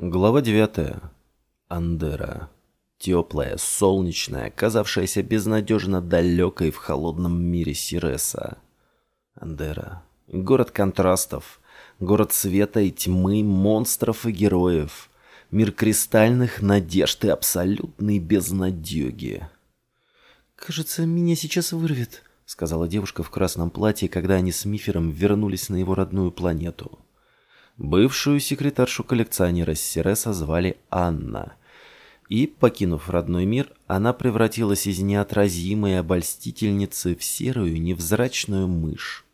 Глава 9. Андера. Теплая, солнечная, казавшаяся безнадежно далекой в холодном мире Сиреса. Андера. Город контрастов. Город света и тьмы, монстров и героев. Мир кристальных надежд и абсолютной безнадеги. «Кажется, меня сейчас вырвет», — сказала девушка в красном платье, когда они с Мифером вернулись на его родную планету. Бывшую секретаршу коллекционера Сиреса звали Анна. И, покинув родной мир, она превратилась из неотразимой обольстительницы в серую невзрачную мышь.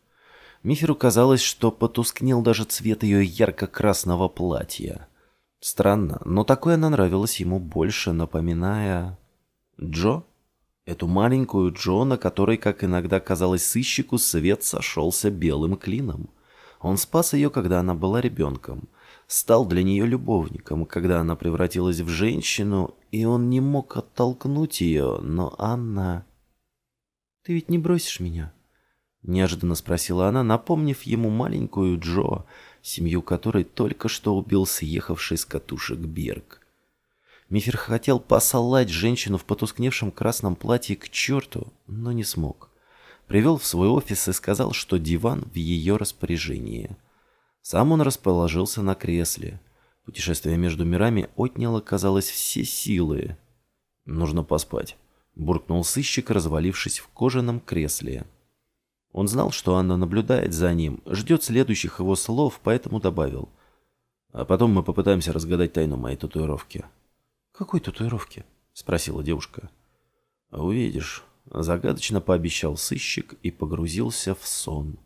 Миферу казалось, что потускнел даже цвет ее ярко-красного платья. Странно, но такое она нравилась ему больше, напоминая... Джо? Эту маленькую Джо, на которой, как иногда казалось сыщику, свет сошелся белым клином. Он спас ее, когда она была ребенком, стал для нее любовником, когда она превратилась в женщину, и он не мог оттолкнуть ее, но Анна... «Ты ведь не бросишь меня?» Неожиданно спросила она, напомнив ему маленькую Джо, семью которой только что убил съехавший с катушек Берг. Мифер хотел посылать женщину в потускневшем красном платье к черту, но не смог привел в свой офис и сказал, что диван в ее распоряжении. Сам он расположился на кресле. Путешествие между мирами отняло, казалось, все силы. «Нужно поспать», — буркнул сыщик, развалившись в кожаном кресле. Он знал, что Анна наблюдает за ним, ждет следующих его слов, поэтому добавил. «А потом мы попытаемся разгадать тайну моей татуировки». «Какой татуировки?» — спросила девушка. «Увидишь». Загадочно пообещал сыщик и погрузился в сон.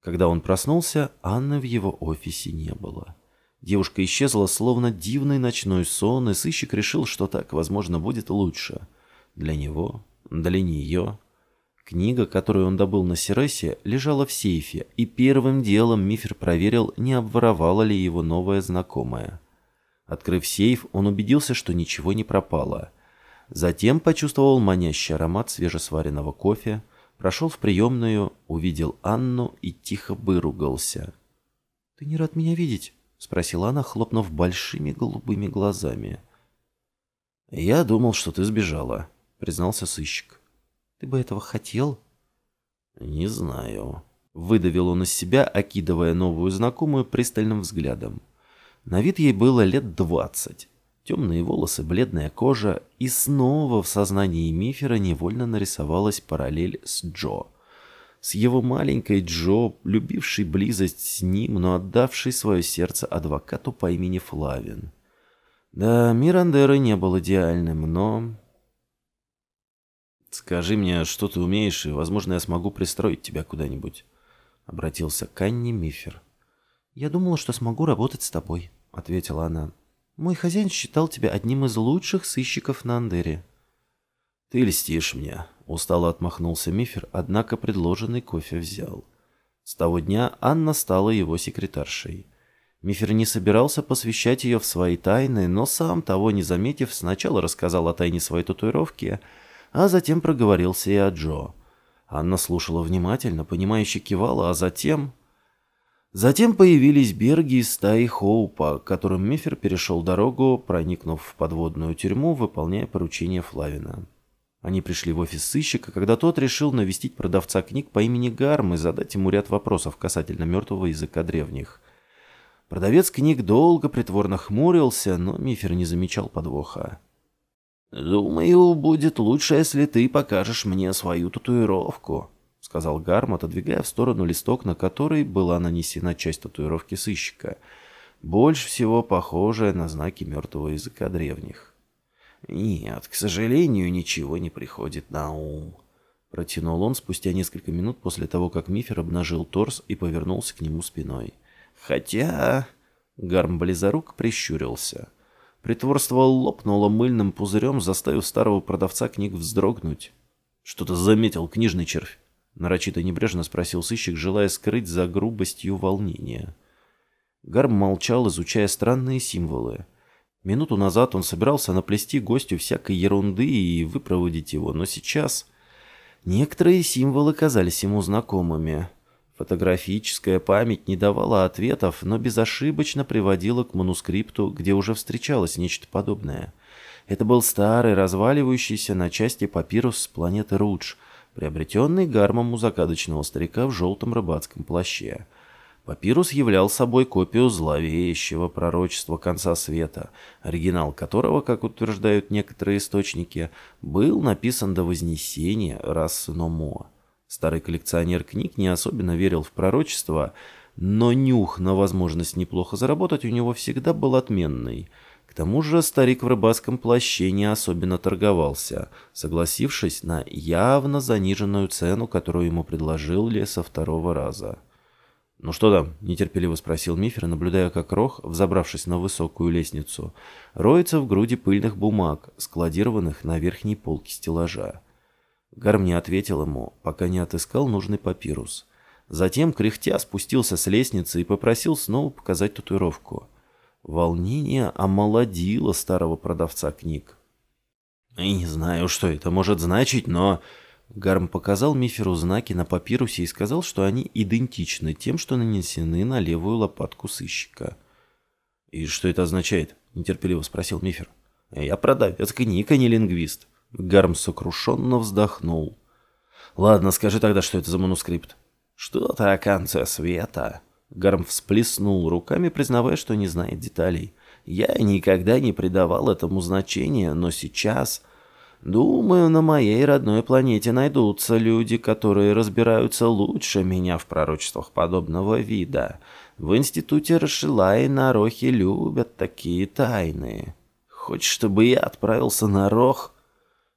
Когда он проснулся, Анны в его офисе не было. Девушка исчезла, словно дивный ночной сон, и сыщик решил, что так, возможно, будет лучше. Для него, для нее. Книга, которую он добыл на Сиресе, лежала в сейфе, и первым делом Мифер проверил, не обворовала ли его новая знакомая. Открыв сейф, он убедился, что ничего не пропало – Затем почувствовал манящий аромат свежесваренного кофе, прошел в приемную, увидел Анну и тихо выругался. «Ты не рад меня видеть?» — спросила она, хлопнув большими голубыми глазами. «Я думал, что ты сбежала», — признался сыщик. «Ты бы этого хотел?» «Не знаю», — выдавил он из себя, окидывая новую знакомую пристальным взглядом. На вид ей было лет двадцать. Темные волосы, бледная кожа, и снова в сознании Мифера невольно нарисовалась параллель с Джо. С его маленькой Джо, любившей близость с ним, но отдавшей свое сердце адвокату по имени Флавин. Да, Мирандера не был идеальным, но... «Скажи мне, что ты умеешь, и, возможно, я смогу пристроить тебя куда-нибудь», — обратился к Анне Мифер. «Я думала, что смогу работать с тобой», — ответила она. Мой хозяин считал тебя одним из лучших сыщиков на Андере. Ты льстишь мне, устало отмахнулся Мифер, однако предложенный кофе взял. С того дня Анна стала его секретаршей. Мифер не собирался посвящать ее в свои тайны, но сам, того не заметив, сначала рассказал о тайне своей татуировки, а затем проговорился и о Джо. Анна слушала внимательно, понимающе кивала, а затем... Затем появились Берги из стаи Хоупа, которым Мифер перешел дорогу, проникнув в подводную тюрьму, выполняя поручение Флавина. Они пришли в офис сыщика, когда тот решил навестить продавца книг по имени Гарм и задать ему ряд вопросов касательно мертвого языка древних. Продавец книг долго притворно хмурился, но Мифер не замечал подвоха. «Думаю, будет лучше, если ты покажешь мне свою татуировку», — сказал Гарм, отодвигая в сторону листок, на который была нанесена часть татуировки сыщика, больше всего похожая на знаки мертвого языка древних. «Нет, к сожалению, ничего не приходит на ум», — протянул он спустя несколько минут после того, как Мифер обнажил торс и повернулся к нему спиной. «Хотя...» — Гарм близорук прищурился. Притворство лопнуло мыльным пузырем, заставив старого продавца книг вздрогнуть. «Что-то заметил книжный червь». Нарочито небрежно спросил сыщик, желая скрыть за грубостью волнения. Гарм молчал, изучая странные символы. Минуту назад он собирался наплести гостю всякой ерунды и выпроводить его, но сейчас... Некоторые символы казались ему знакомыми. Фотографическая память не давала ответов, но безошибочно приводила к манускрипту, где уже встречалось нечто подобное. Это был старый, разваливающийся на части папирус с планеты Рудж, приобретенный гармом у загадочного старика в желтом рыбацком плаще. Папирус являл собой копию зловещего пророчества конца света, оригинал которого, как утверждают некоторые источники, был написан до Вознесения расы Номоа. Старый коллекционер книг не особенно верил в пророчество, но нюх на возможность неплохо заработать у него всегда был отменный. Тому же старик в рыбацком плаще не особенно торговался, согласившись на явно заниженную цену, которую ему предложил со второго раза. «Ну что там?» – нетерпеливо спросил Мифер, наблюдая, как Рох, взобравшись на высокую лестницу, роется в груди пыльных бумаг, складированных на верхней полке стеллажа. Гарм не ответил ему, пока не отыскал нужный папирус. Затем, кряхтя, спустился с лестницы и попросил снова показать татуировку. Волнение омолодило старого продавца книг. «Не знаю, что это может значить, но...» Гарм показал Миферу знаки на папирусе и сказал, что они идентичны тем, что нанесены на левую лопатку сыщика. «И что это означает?» – нетерпеливо спросил Мифер. «Я продавец книг, а не лингвист». Гарм сокрушенно вздохнул. «Ладно, скажи тогда, что это за манускрипт». «Что-то о конце света». Гарм всплеснул руками, признавая, что не знает деталей. «Я никогда не придавал этому значения, но сейчас...» Думаю, на моей родной планете найдутся люди, которые разбираются лучше меня в пророчествах подобного вида. В институте Рашила и на Рохе любят такие тайны. Хочешь, чтобы я отправился на Рох?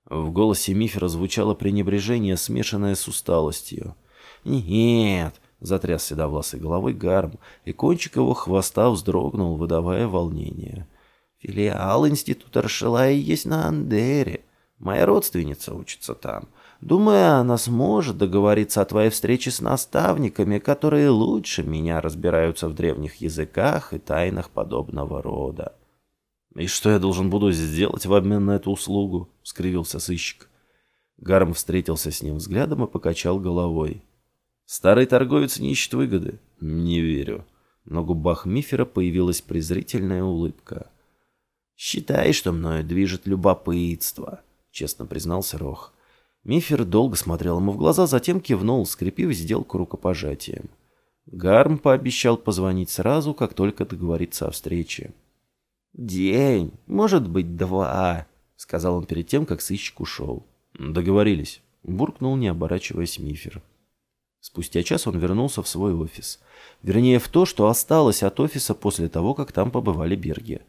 В голосе Мифера звучало пренебрежение, смешанное с усталостью. «Нет!» — затряс седовласой головой Гарм, и кончик его хвоста вздрогнул, выдавая волнение. «Филиал института Рашилая есть на Андере. Моя родственница учится там. Думаю, она сможет договориться о твоей встрече с наставниками, которые лучше меня разбираются в древних языках и тайнах подобного рода». «И что я должен буду сделать в обмен на эту услугу?» — скривился сыщик. Гарм встретился с ним взглядом и покачал головой. «Старый торговец не ищет выгоды?» «Не верю». На губах Мифера появилась презрительная улыбка. «Считай, что мною движет любопытство», — честно признался Рох. Мифер долго смотрел ему в глаза, затем кивнул, скрепив сделку рукопожатием. Гарм пообещал позвонить сразу, как только договорится о встрече. «День, может быть, два», — сказал он перед тем, как сыщик ушел. «Договорились», — буркнул, не оборачиваясь Мифер. Спустя час он вернулся в свой офис. Вернее, в то, что осталось от офиса после того, как там побывали Берги.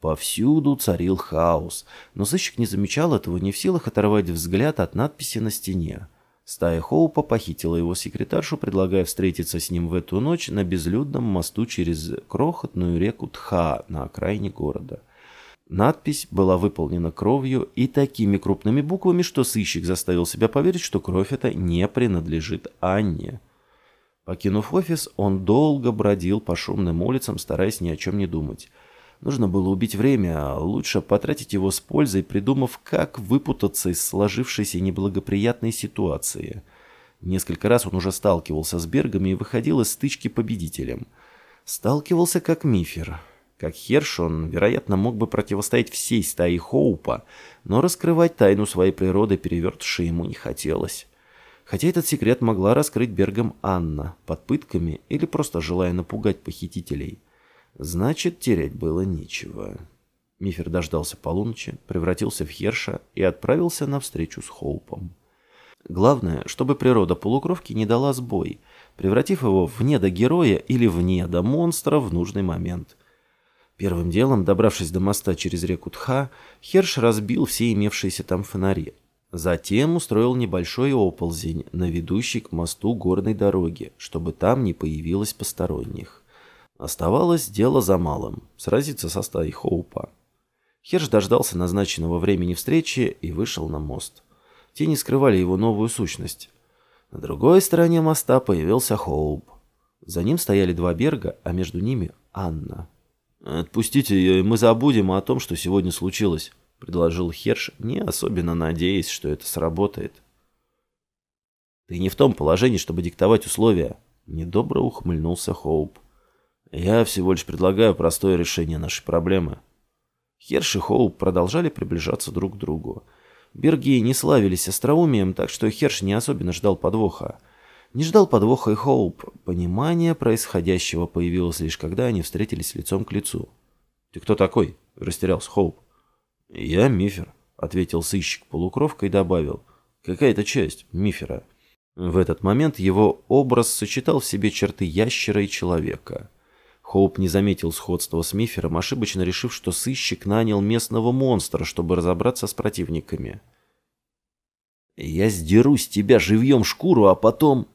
Повсюду царил хаос, но сыщик не замечал этого, не в силах оторвать взгляд от надписи на стене. Стая Хоупа похитила его секретаршу, предлагая встретиться с ним в эту ночь на безлюдном мосту через крохотную реку Тха на окраине города. Надпись была выполнена кровью и такими крупными буквами, что сыщик заставил себя поверить, что кровь эта не принадлежит Анне. Покинув офис, он долго бродил по шумным улицам, стараясь ни о чем не думать. Нужно было убить время, а лучше потратить его с пользой, придумав, как выпутаться из сложившейся неблагоприятной ситуации. Несколько раз он уже сталкивался с Бергами и выходил из стычки победителем. Сталкивался как Мифер. Как Херш он, вероятно, мог бы противостоять всей стае Хоупа, но раскрывать тайну своей природы перевертыши ему не хотелось. Хотя этот секрет могла раскрыть Бергам Анна, под пытками или просто желая напугать похитителей. Значит, терять было нечего. Мифер дождался полуночи, превратился в Херша и отправился на встречу с Хоупом. Главное, чтобы природа полукровки не дала сбой, превратив его в недогероя или в недомонстра в нужный момент. Первым делом, добравшись до моста через реку Тха, Херш разбил все имевшиеся там фонари. Затем устроил небольшой оползень на ведущей к мосту горной дороги, чтобы там не появилось посторонних. Оставалось дело за малым – сразиться со стаей Хоупа. Херш дождался назначенного времени встречи и вышел на мост. Те не скрывали его новую сущность. На другой стороне моста появился Хоуп. За ним стояли два берга, а между ними Анна. «Отпустите ее, и мы забудем о том, что сегодня случилось», — предложил Херш, не особенно надеясь, что это сработает. «Ты не в том положении, чтобы диктовать условия», Недобро ухмыльнулся Хоуп. «Я всего лишь предлагаю простое решение нашей проблемы». Херш и Хоуп продолжали приближаться друг к другу. Берги не славились остроумием, так что Херш не особенно ждал подвоха. Не ждал подвоха и Хоуп. Понимание происходящего появилось лишь когда они встретились лицом к лицу. «Ты кто такой?» – растерялся Хоуп. «Я Мифер», — ответил сыщик полукровка и добавил. «Какая-то часть Мифера». В этот момент его образ сочетал в себе черты ящера и человека. Хоуп не заметил сходства с Мифером, ошибочно решив, что сыщик нанял местного монстра, чтобы разобраться с противниками. «Я сдеру с тебя живьем шкуру, а потом...»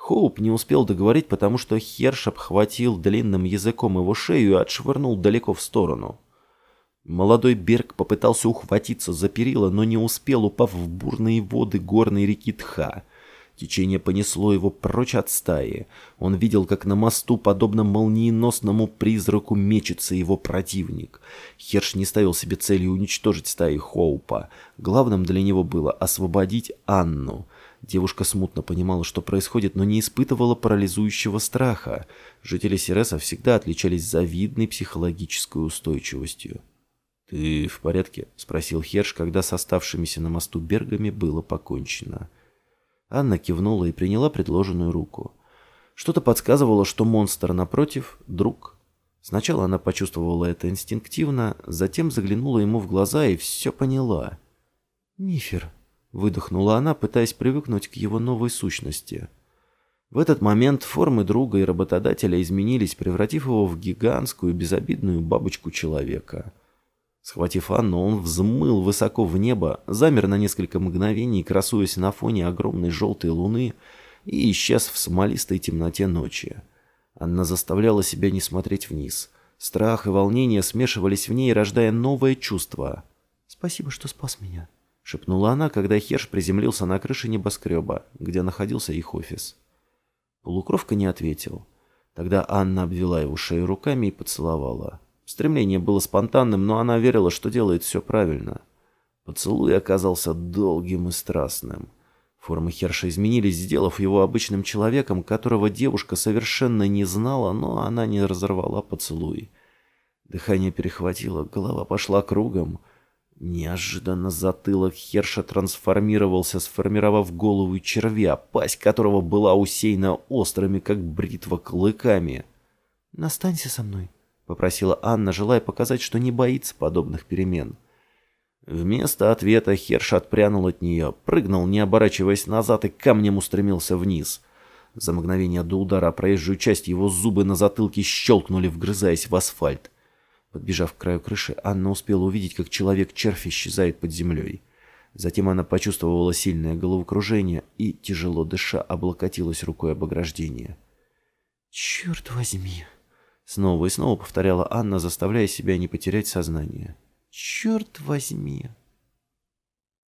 Хоуп не успел договорить, потому что Херш обхватил длинным языком его шею и отшвырнул далеко в сторону. Молодой Берг попытался ухватиться за перила, но не успел, упав в бурные воды горной реки Тха. Течение понесло его прочь от стаи. Он видел, как на мосту, подобно молниеносному призраку, мечется его противник. Херш не ставил себе целью уничтожить стаи Хоупа. Главным для него было освободить Анну. Девушка смутно понимала, что происходит, но не испытывала парализующего страха. Жители Сиреса всегда отличались завидной психологической устойчивостью. «Ты в порядке?» — спросил Херш, когда с оставшимися на мосту Бергами было покончено. Анна кивнула и приняла предложенную руку. Что-то подсказывало, что монстр напротив — друг. Сначала она почувствовала это инстинктивно, затем заглянула ему в глаза и все поняла. «Мифер», — выдохнула она, пытаясь привыкнуть к его новой сущности. В этот момент формы друга и работодателя изменились, превратив его в гигантскую безобидную бабочку человека — Схватив Анну, он взмыл высоко в небо, замер на несколько мгновений, красуясь на фоне огромной желтой луны, и исчез в смолистой темноте ночи. Анна заставляла себя не смотреть вниз. Страх и волнение смешивались в ней, рождая новое чувство. «Спасибо, что спас меня», — шепнула она, когда Херш приземлился на крыше небоскреба, где находился их офис. Полукровка не ответил. Тогда Анна обвела его шею руками и поцеловала. Стремление было спонтанным, но она верила, что делает все правильно. Поцелуй оказался долгим и страстным. Формы Херша изменились, сделав его обычным человеком, которого девушка совершенно не знала, но она не разорвала поцелуй. Дыхание перехватило, голова пошла кругом. Неожиданно затылок Херша трансформировался, сформировав голову червя, пасть которого была усеяна острыми, как бритва, клыками. «Настанься со мной», попросила Анна, желая показать, что не боится подобных перемен. Вместо ответа Херш отпрянул от нее, прыгнул, не оборачиваясь назад, и камнем устремился вниз. За мгновение до удара проезжую часть его зубы на затылке щелкнули, вгрызаясь в асфальт. Подбежав к краю крыши, Анна успела увидеть, как человек-червь исчезает под землей. Затем она почувствовала сильное головокружение и, тяжело дыша, облокотилась рукой об ограждение. «Черт возьми!» Снова и снова повторяла Анна, заставляя себя не потерять сознание. «Черт возьми!»